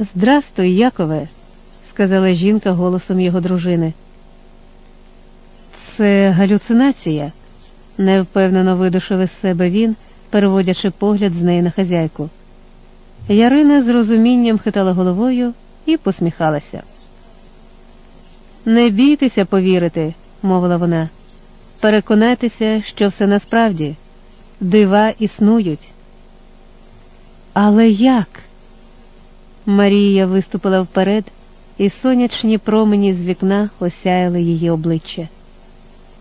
Здрастуй, Якове, сказала жінка голосом його дружини. Це галюцинація, невпевнено видушив із себе він, переводячи погляд з неї на хазяйку. Ярина з розумінням хитала головою і посміхалася. Не бійтеся повірити, мовила вона. Переконайтеся, що все насправді дива існують. Але як? Марія виступила вперед, і сонячні промені з вікна осяяли її обличчя.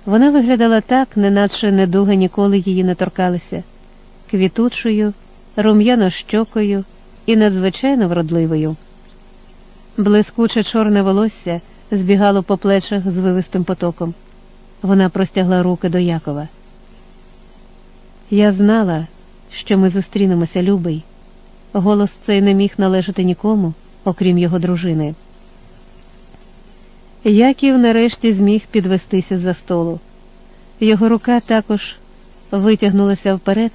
Вона виглядала так, неначе недуга ніколи її не торкалися, квітучою, рум'яно-щокою і надзвичайно вродливою. Блискуче чорне волосся збігало по плечах звивистим потоком. Вона простягла руки до Якова. Я знала, що ми зустрінемося, любий. Голос цей не міг належати нікому, окрім його дружини. Яків нарешті зміг підвестися за столу. Його рука також витягнулася вперед,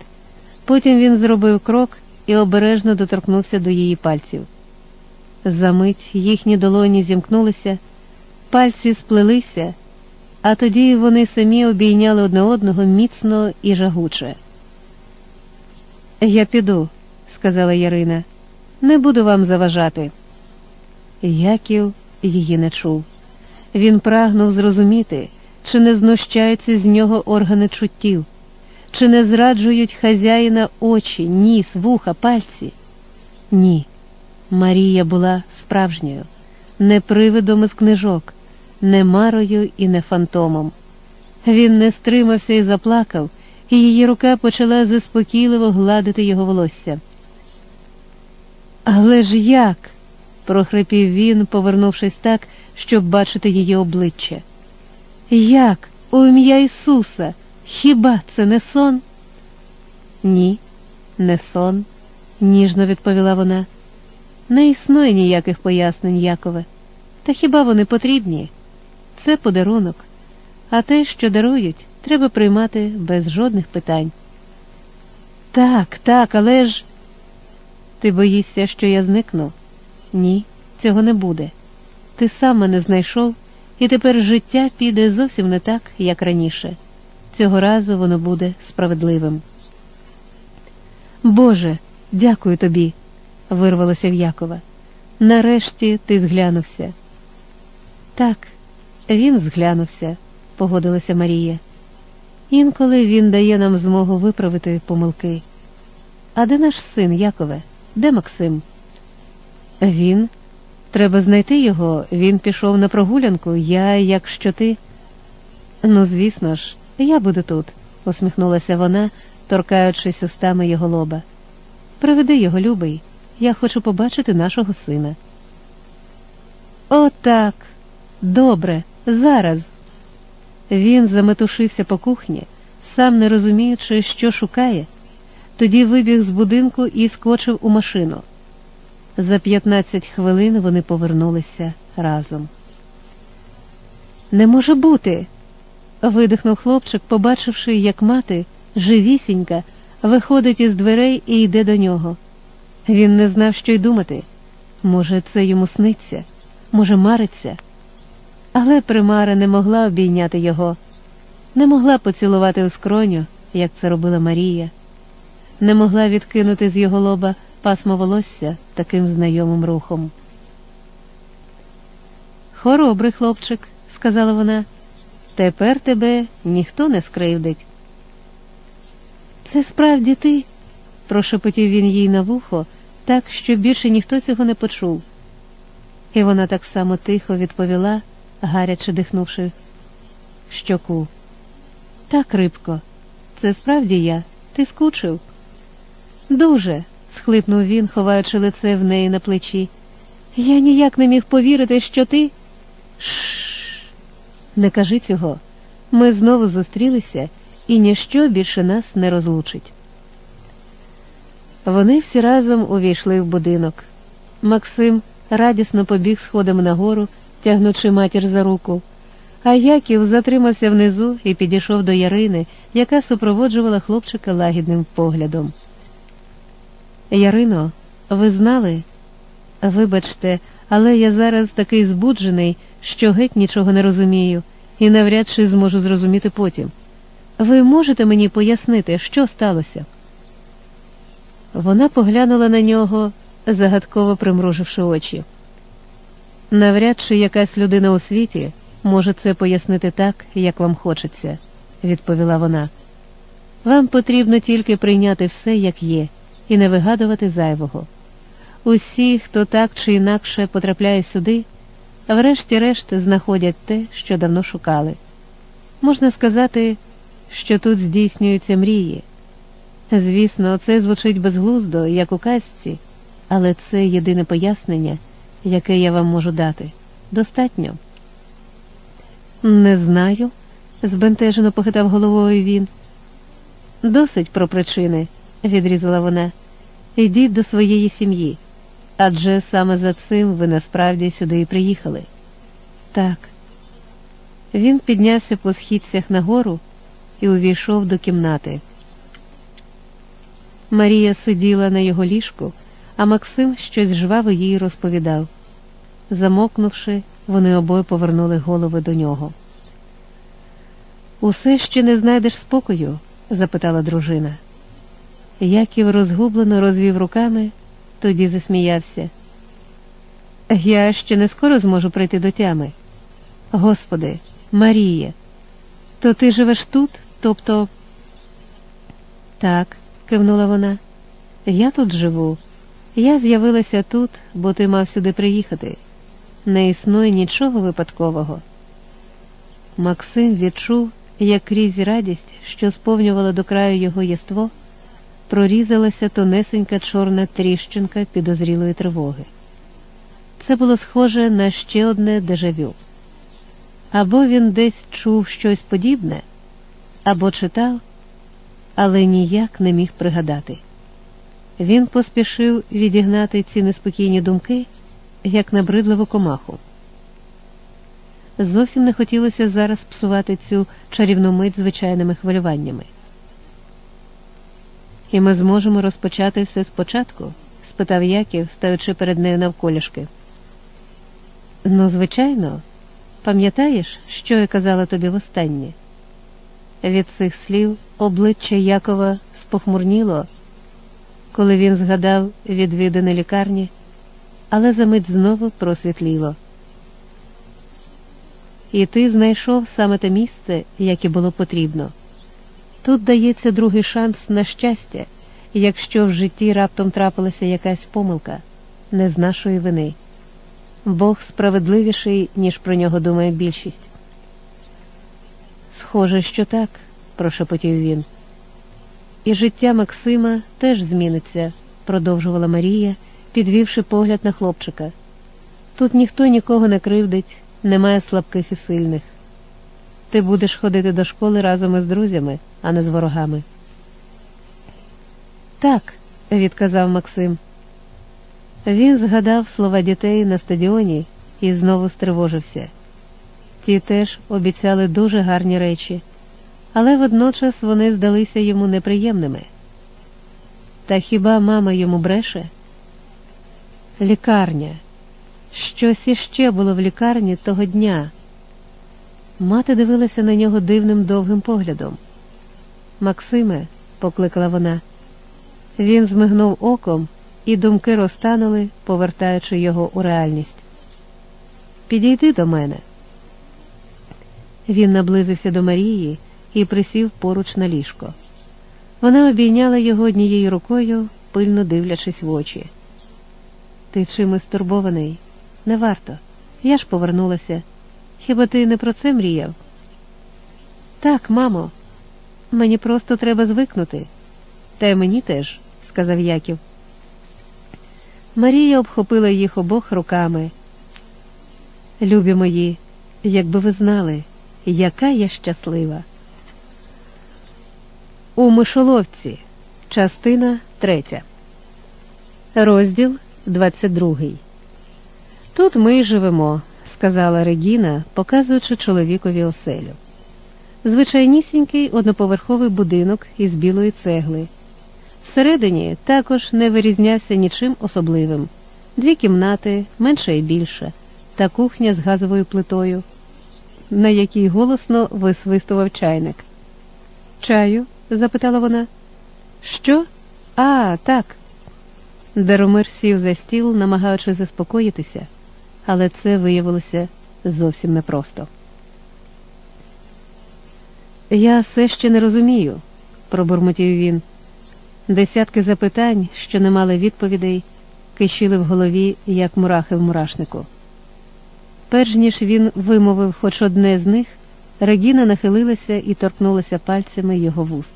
потім він зробив крок і обережно доторкнувся до її пальців. Замить їхні долоні зімкнулися, пальці сплелися, а тоді вони самі обійняли одне одного міцно і жагуче. Я піду, сказала Ярина, не буду вам заважати. Яків її не чув. Він прагнув зрозуміти, чи не знущаються з нього органи чуттів, чи не зраджують хазяїна очі, ніс, вуха, пальці. Ні. Марія була справжньою, не привидом із книжок, не марою і не фантомом. Він не стримався і заплакав, і її рука почала заспокійливо гладити його волосся. Але ж як? прохрипів він, повернувшись так, щоб бачити її обличчя. Як, у ім'я Ісуса, хіба це не сон? Ні, не сон, ніжно відповіла вона. Не існує ніяких пояснень, Якове. Та хіба вони потрібні? Це подарунок, а те, що дарують, треба приймати без жодних питань. Так, так, але ж. Ти боїшся, що я зникну? Ні, цього не буде. Ти сам мене знайшов, і тепер життя піде зовсім не так, як раніше. Цього разу воно буде справедливим. Боже, дякую тобі, вирвалося в Якова. Нарешті ти зглянувся. Так, він зглянувся, погодилася Марія. Інколи він дає нам змогу виправити помилки. А де наш син, Якове? Де Максим? Він. Треба знайти його. Він пішов на прогулянку. Я, якщо ти. Ну, звісно ж, я буду тут, усміхнулася вона, торкаючись устами його лоба. Приведи його, любий. Я хочу побачити нашого сина. Отак. Добре, зараз. Він заметушився по кухні, сам не розуміючи, що шукає. Тоді вибіг з будинку і скочив у машину. За 15 хвилин вони повернулися разом. Не може бути. видихнув хлопчик, побачивши, як мати, живісінька, виходить із дверей і йде до нього. Він не знав, що й думати. Може, це йому сниться, може, мариться. Але примара не могла обійняти його, не могла поцілувати у скроню, як це робила Марія не могла відкинути з його лоба пасмо волосся таким знайомим рухом. Хоробрий хлопчик, сказала вона, тепер тебе ніхто не скривдить. Це справді ти, прошепотів він їй на вухо, так, що більше ніхто цього не почув. І вона так само тихо відповіла, гаряче дихнувши щоку. Так, рибко, це справді я, ти скучив. Дуже, схлипнув він, ховаючи лице в неї на плечі. Я ніяк не міг повірити, що ти. Шш, не кажи цього. Ми знову зустрілися, і ніщо більше нас не розлучить. Вони всі разом увійшли в будинок. Максим радісно побіг сходами нагору, тягнучи матір за руку, а Яків затримався внизу і підійшов до Ярини, яка супроводжувала хлопчика лагідним поглядом. Ярино, ви знали? Вибачте, але я зараз такий збуджений, що геть нічого не розумію, і навряд чи зможу зрозуміти потім. Ви можете мені пояснити, що сталося? Вона поглянула на нього, загадково примруживши очі. Навряд чи якась людина у світі може це пояснити так, як вам хочеться, відповіла вона. Вам потрібно тільки прийняти все, як є, і не вигадувати зайвого. Усі, хто так чи інакше потрапляє сюди, врешті-решт знаходять те, що давно шукали. Можна сказати, що тут здійснюються мрії. Звісно, це звучить безглуздо, як у казці, але це єдине пояснення, яке я вам можу дати. Достатньо. Не знаю, збентежено похитав головою він. Досить про причини, відрізала вона. Йдіть до своєї сім'ї. Адже саме за цим ви насправді сюди і приїхали. Так. Він піднявся по східцях нагору і увійшов до кімнати. Марія сиділа на його ліжку, а Максим щось жваво їй розповідав. Замокнувши, вони обоє повернули голови до нього. Усе ще не знайдеш спокою? запитала дружина. Яків розгублено розвів руками, тоді засміявся. Я ще не скоро зможу прийти до тями. Господи, Марія, то ти живеш тут, тобто. Так, кивнула вона, я тут живу. Я з'явилася тут, бо ти мав сюди приїхати. Не існує нічого випадкового. Максим відчув, як крізь радість, що сповнювала до краю його єство, прорізалася тонесенька чорна тріщинка підозрілої тривоги. Це було схоже на ще одне дежавю. Або він десь чув щось подібне, або читав, але ніяк не міг пригадати. Він поспішив відігнати ці неспокійні думки, як набридливу комаху. Зовсім не хотілося зараз псувати цю чарівну мить звичайними хвилюваннями. І ми зможемо розпочати все спочатку? спитав Яків, стаючи перед нею навколішки. Ну, звичайно, пам'ятаєш, що я казала тобі востаннє? Від цих слів обличчя Якова спохмурніло, коли він згадав відвідини лікарні, але за мить знову просвітліло. І ти знайшов саме те місце, яке було потрібно. Тут дається другий шанс на щастя, якщо в житті раптом трапилася якась помилка, не з нашої вини. Бог справедливіший, ніж про нього думає більшість. Схоже, що так, прошепотів він. І життя Максима теж зміниться, продовжувала Марія, підвівши погляд на хлопчика. Тут ніхто нікого не кривдить, немає слабких і сильних. Ти будеш ходити до школи разом із друзями, а не з ворогами. Так, відказав Максим. Він згадав слова дітей на стадіоні і знову стривожився. Ті теж обіцяли дуже гарні речі, але водночас вони здалися йому неприємними. Та хіба мама йому бреше? Лікарня. Щось іще було в лікарні того дня. Мати дивилася на нього дивним довгим поглядом. Максиме, покликала вона. Він змигнув оком, і думки розтанули, повертаючи його у реальність. Підійди до мене. Він наблизився до Марії і присів поруч на ліжко. Вона обійняла його однією рукою, пильно дивлячись в очі. Ти чимось стурбований? Не варто. Я ж повернулася. Хіба ти не про це мріяв? Так, мамо, мені просто треба звикнути. Та й мені теж, сказав Яків. Марія обхопила їх обох руками. Любі мої, якби ви знали, яка я щаслива. У мишоловці, частина третя, розділ двадцять другий. Тут ми й живемо, сказала Регіна, показуючи чоловікові оселю. Звичайнісінький одноповерховий будинок із білої цегли. Всередині також не вирізнявся нічим особливим, Дві кімнати, менша і більша, та кухня з газовою плитою, на якій голосно висвистував чайник. Чаю? запитала вона. Що? А, так. Даромир сів за стіл, намагаючись заспокоїтися, але це виявилося зовсім непросто. Я все ще не розумію, пробурмотів він. Десятки запитань, що не мали відповідей, кишіли в голові, як мурахи в мурашнику. Перш ніж він вимовив хоч одне з них, Регіна нахилилася і торкнулася пальцями його вуст.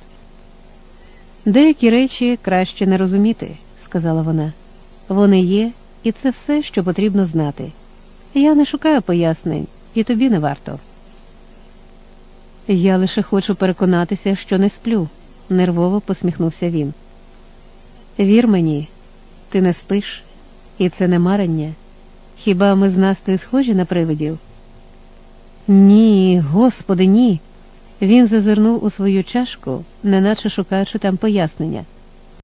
Деякі речі краще не розуміти, сказала вона. Вони є, і це все, що потрібно знати. Я не шукаю пояснень, і тобі не варто. Я лише хочу переконатися, що не сплю, нервово посміхнувся він. Вір мені, ти не спиш, і це не марення. Хіба ми з Настею схожі на привидів? Ні, господи, ні. Він зазирнув у свою чашку, неначе шукаючи там пояснення.